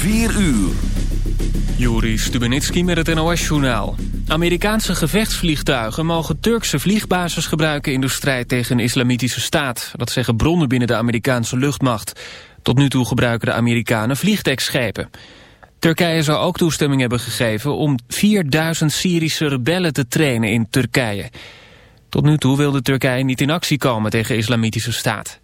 4 uur. Juri Stubenitski met het NOS-journaal. Amerikaanse gevechtsvliegtuigen mogen Turkse vliegbases gebruiken in de strijd tegen een islamitische staat. Dat zeggen bronnen binnen de Amerikaanse luchtmacht. Tot nu toe gebruiken de Amerikanen vliegdekschepen. Turkije zou ook toestemming hebben gegeven om 4000 Syrische rebellen te trainen in Turkije. Tot nu toe wilde Turkije niet in actie komen tegen islamitische staat.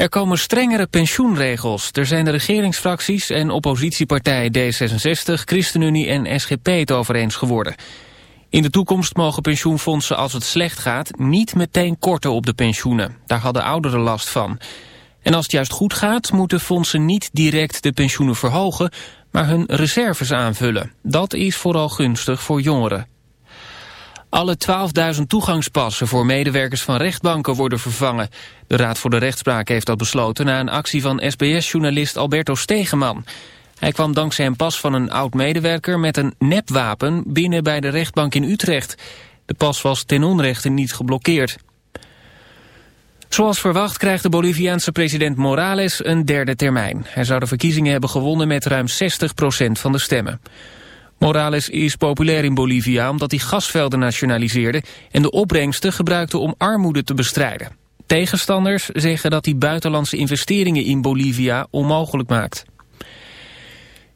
Er komen strengere pensioenregels. Er zijn de regeringsfracties en oppositiepartijen D66, ChristenUnie en SGP het over eens geworden. In de toekomst mogen pensioenfondsen als het slecht gaat niet meteen korten op de pensioenen. Daar hadden ouderen last van. En als het juist goed gaat, moeten fondsen niet direct de pensioenen verhogen, maar hun reserves aanvullen. Dat is vooral gunstig voor jongeren. Alle 12.000 toegangspassen voor medewerkers van rechtbanken worden vervangen. De Raad voor de Rechtspraak heeft dat besloten na een actie van SBS-journalist Alberto Stegeman. Hij kwam dankzij een pas van een oud-medewerker met een nepwapen binnen bij de rechtbank in Utrecht. De pas was ten onrechte niet geblokkeerd. Zoals verwacht krijgt de Boliviaanse president Morales een derde termijn. Hij zou de verkiezingen hebben gewonnen met ruim 60% van de stemmen. Morales is populair in Bolivia omdat hij gasvelden nationaliseerde... en de opbrengsten gebruikte om armoede te bestrijden. Tegenstanders zeggen dat hij buitenlandse investeringen in Bolivia onmogelijk maakt.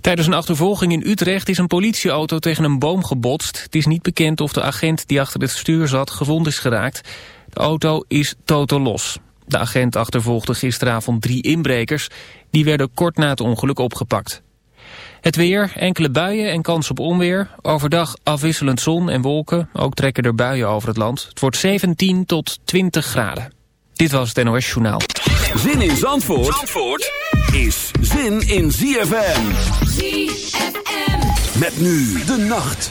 Tijdens een achtervolging in Utrecht is een politieauto tegen een boom gebotst. Het is niet bekend of de agent die achter het stuur zat gewond is geraakt. De auto is totaal los. De agent achtervolgde gisteravond drie inbrekers. Die werden kort na het ongeluk opgepakt. Het weer, enkele buien en kans op onweer. Overdag afwisselend zon en wolken. Ook trekken er buien over het land. Het wordt 17 tot 20 graden. Dit was het NOS Journaal. Zin in Zandvoort, Zandvoort is zin in ZFM. ZFM. Met nu de nacht.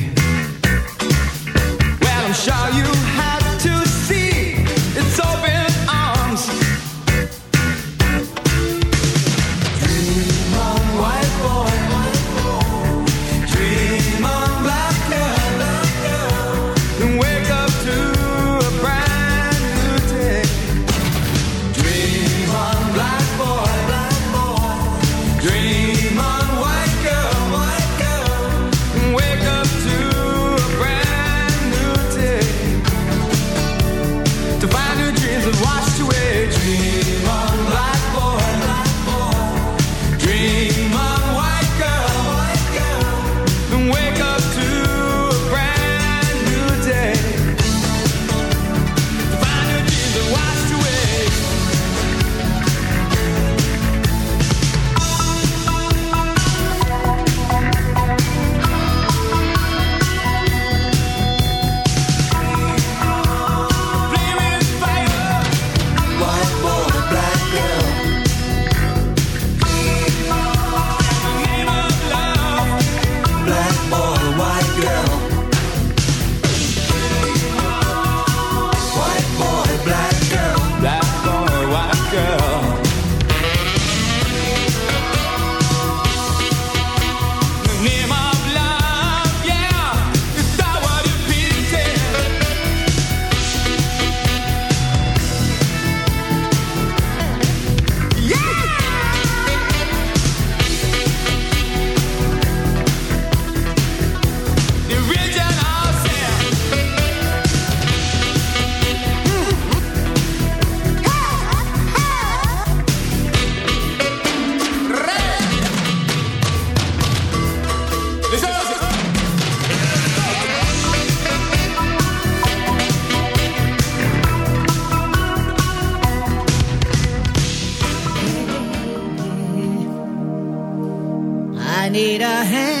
hand.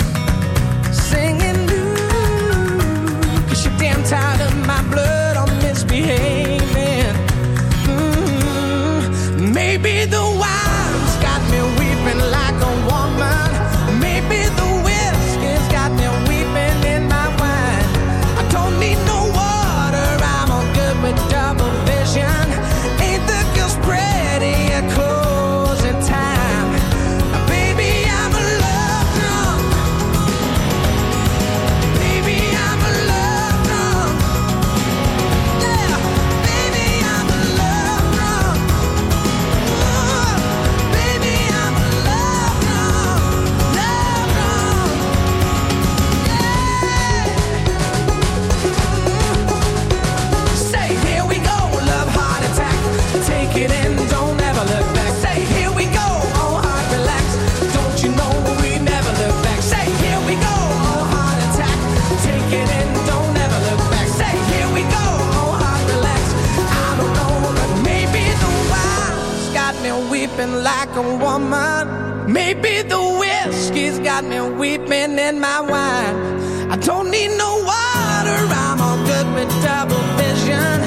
mind. Maybe the whiskey's got me weeping in my wine. I don't need no water, I'm all good with double vision.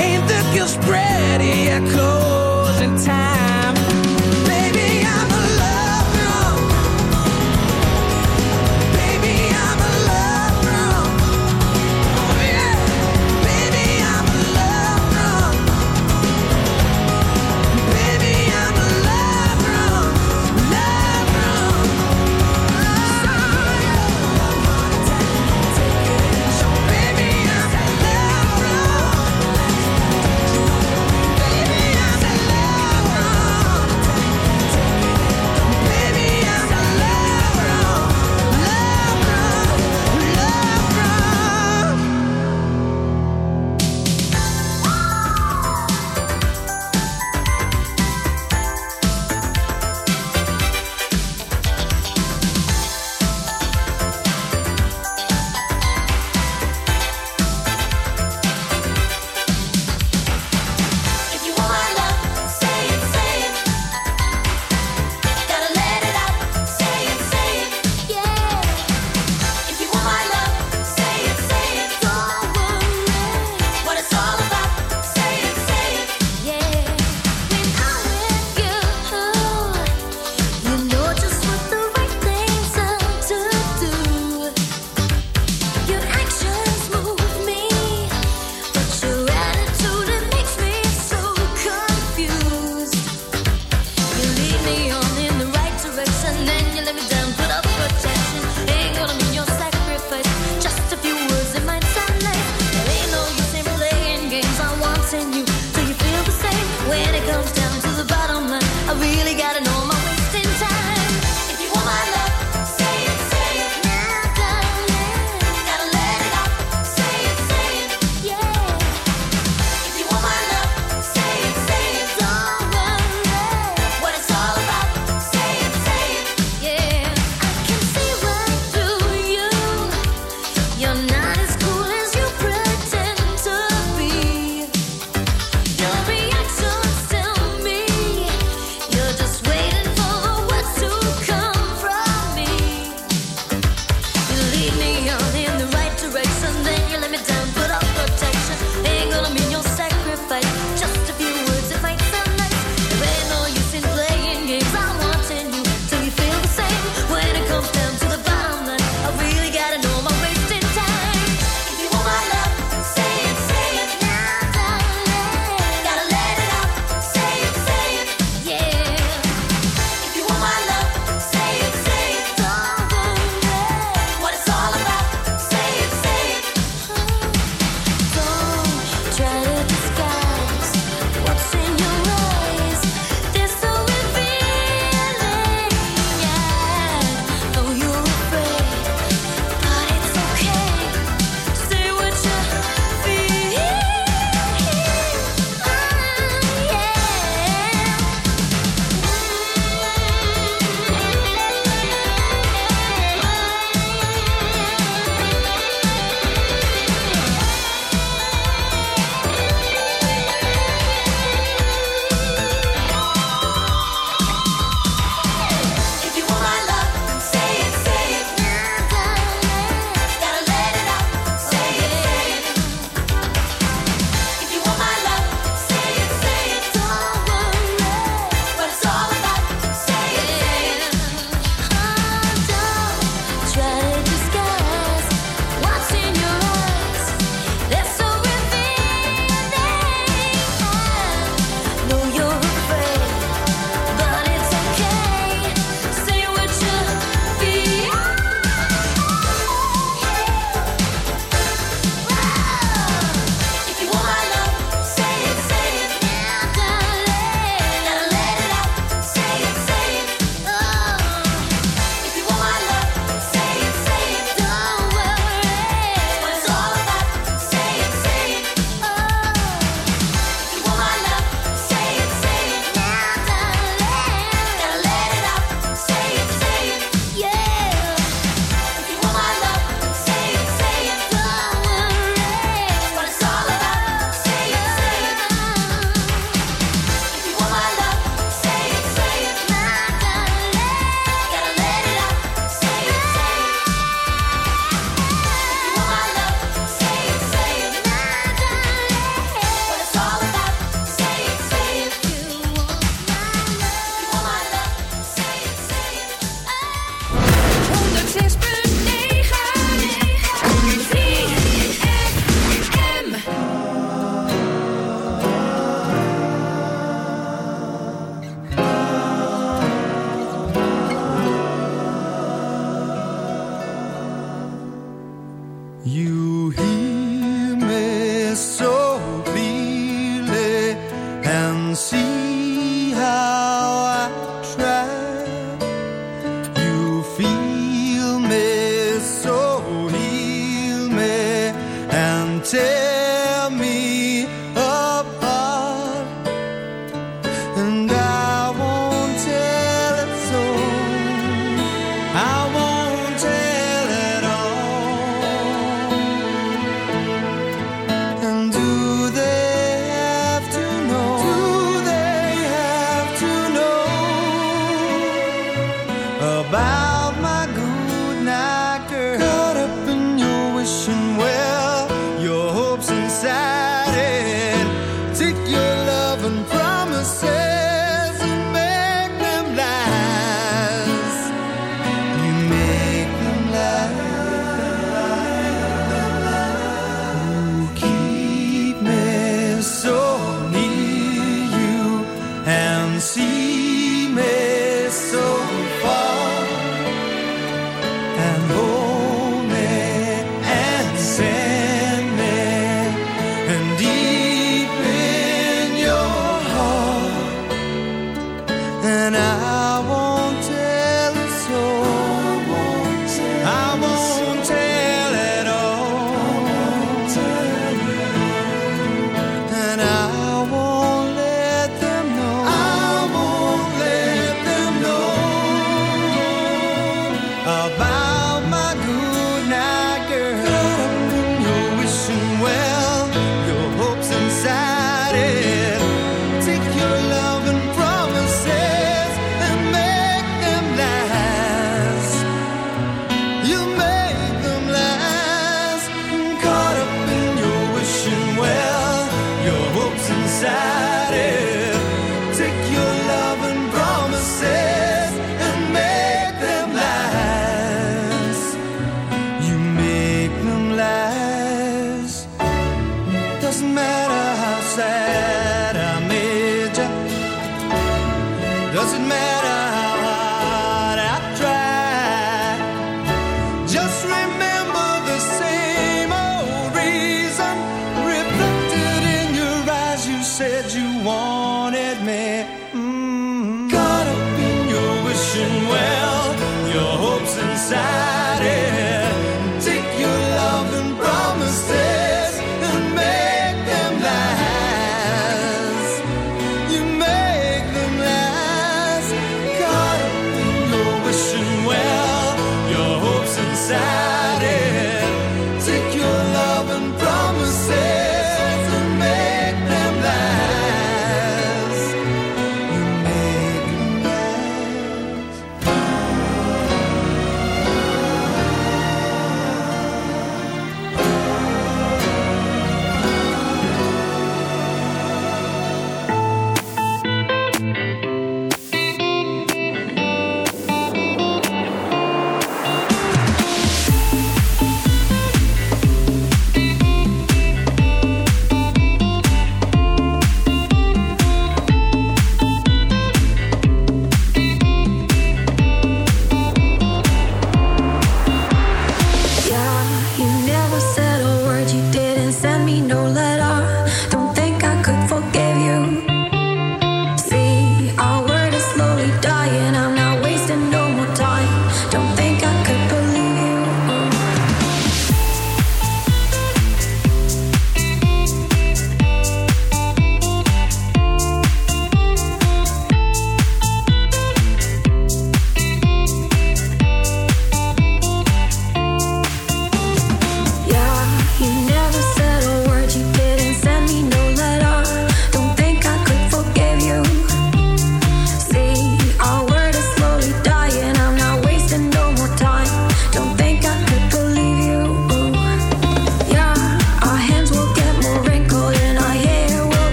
Ain't the guilt spread, it echoes in time.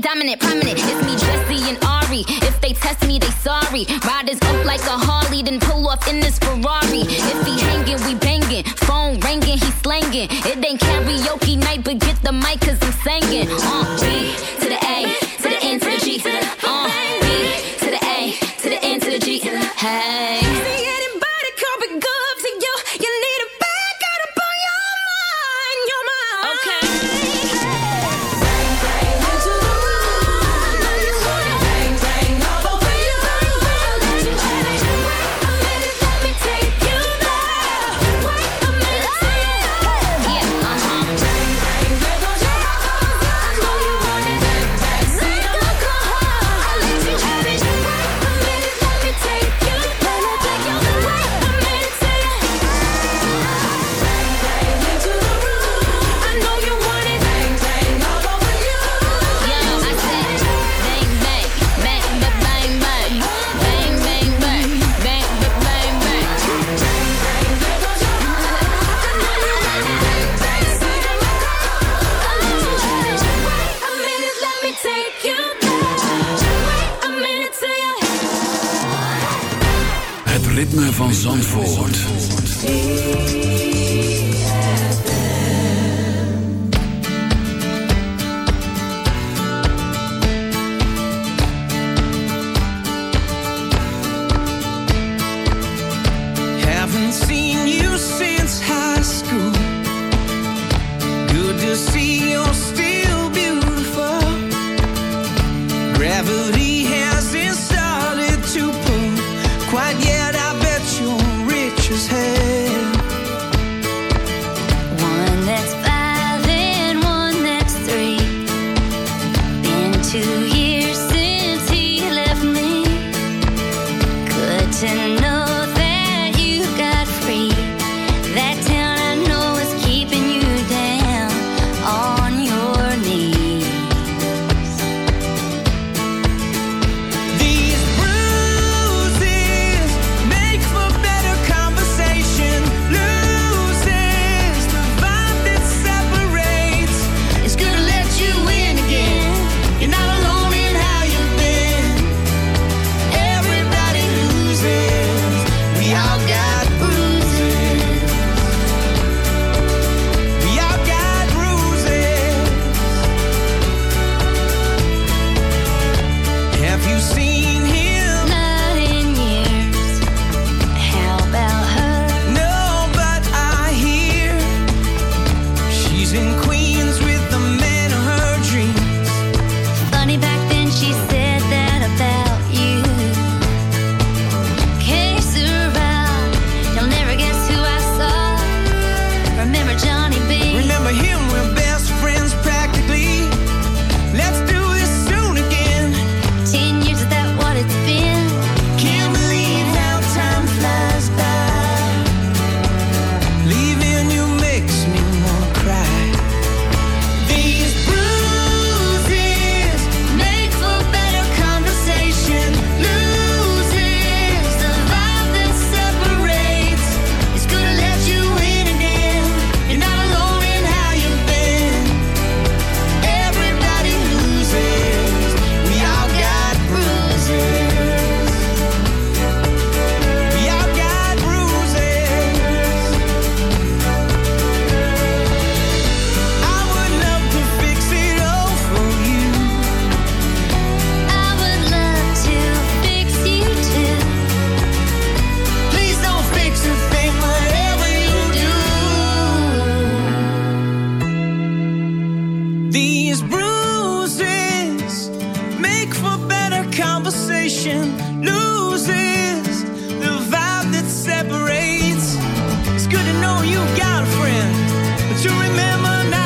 Dominant, you remember now